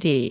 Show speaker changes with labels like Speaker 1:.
Speaker 1: 3